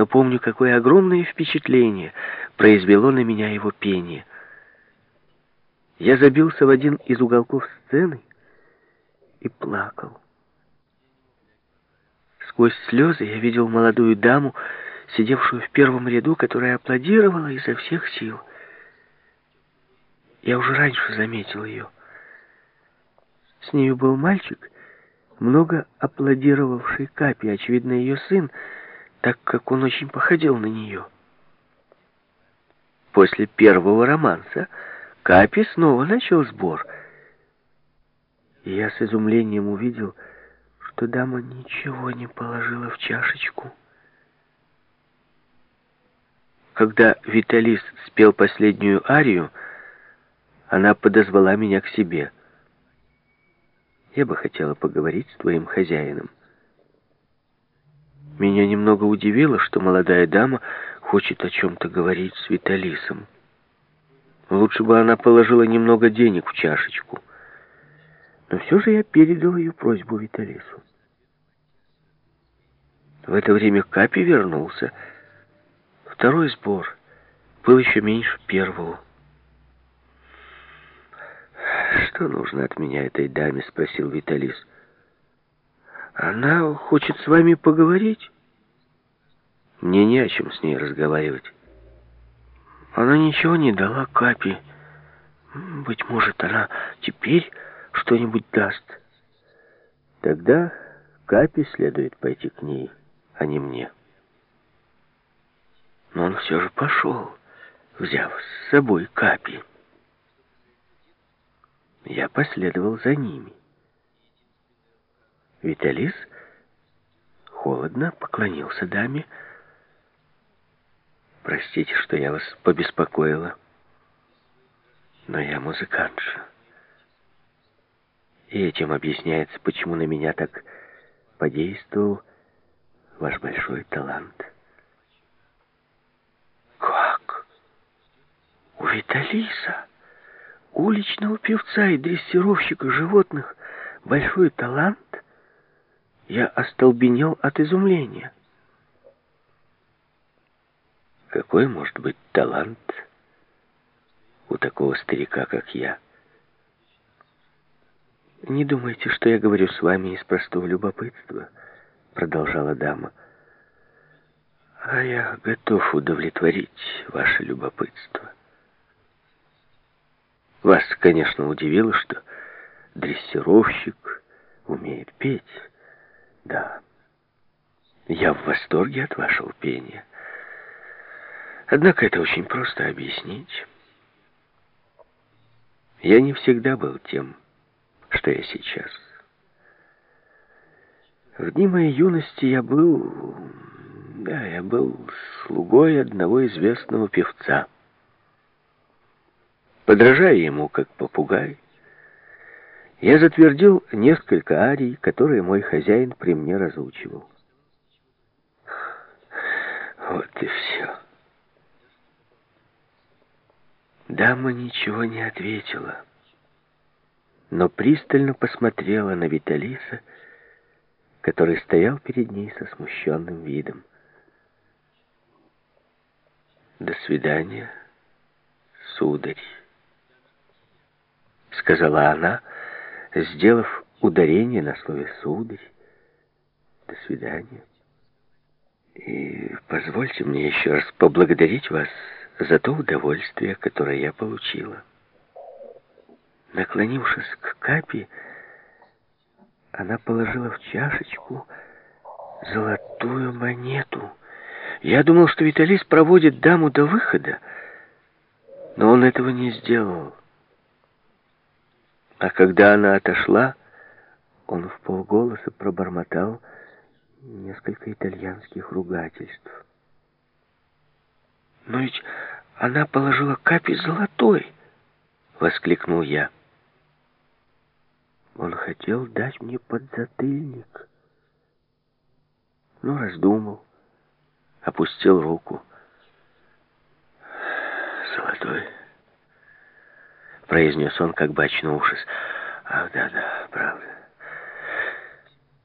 но помню, какое огромное впечатление произвело на меня его пение. Я забился в один из уголков сцены и плакал. Сквозь слезы я видел молодую даму, сидевшую в первом ряду, которая аплодировала изо всех сил. Я уже раньше заметил ее. С нею был мальчик, много аплодировавший Капи, очевидно, ее сын, так как он очень походил на нее. После первого романса Капи снова начал сбор. И я с изумлением увидел, что дама ничего не положила в чашечку. Когда Виталис спел последнюю арию, она подозвала меня к себе. Я бы хотела поговорить с твоим хозяином. Меня немного удивило, что молодая дама хочет о чем-то говорить с Виталисом. Лучше бы она положила немного денег в чашечку. Но все же я передал ее просьбу Виталису. В это время Капи вернулся. Второй сбор был еще меньше первого. «Что нужно от меня этой даме?» — спросил Виталис. «Она хочет с вами поговорить?» «Мне не о чем с ней разговаривать». «Она ничего не дала Капи. Быть может, она теперь что-нибудь даст». «Тогда Капи следует пойти к ней, а не мне». Но он все же пошел, взяв с собой Капи. Я последовал за ними. Виталис холодно поклонился даме. «Простите, что я вас побеспокоила, но я музыкантша. И этим объясняется, почему на меня так подействовал ваш большой талант». «Как? У Виталиса?» уличного певца и дрессировщика животных большой талант, я остолбенел от изумления. Какой может быть талант у такого старика, как я? «Не думайте, что я говорю с вами из простого любопытства», — продолжала дама. «А я готов удовлетворить ваше любопытство». Вас, конечно, удивило, что дрессировщик умеет петь. Да, я в восторге от вашего пения. Однако это очень просто объяснить. Я не всегда был тем, что я сейчас. В дни моей юности я был... Да, я был слугой одного известного певца — Подражая ему, как попугай, я затвердил несколько арий, которые мой хозяин при мне разучивал. Вот и все. Дама ничего не ответила, но пристально посмотрела на Виталиса, который стоял перед ней со смущенным видом. «До свидания, сударь» сказала она, сделав ударение на слове «сударь». До свидания. И позвольте мне еще раз поблагодарить вас за то удовольствие, которое я получила. Наклонившись к капе, она положила в чашечку золотую монету. Я думал, что Виталис проводит даму до выхода, но он этого не сделал. А когда она отошла, он в полголоса пробормотал несколько итальянских ругательств. «Но ведь она положила капи золотой!» — воскликнул я. Он хотел дать мне подзатыльник, но раздумал, опустил руку. «Золотой!» Произнес он, как бы очнувшись. «Ах, да-да, правда».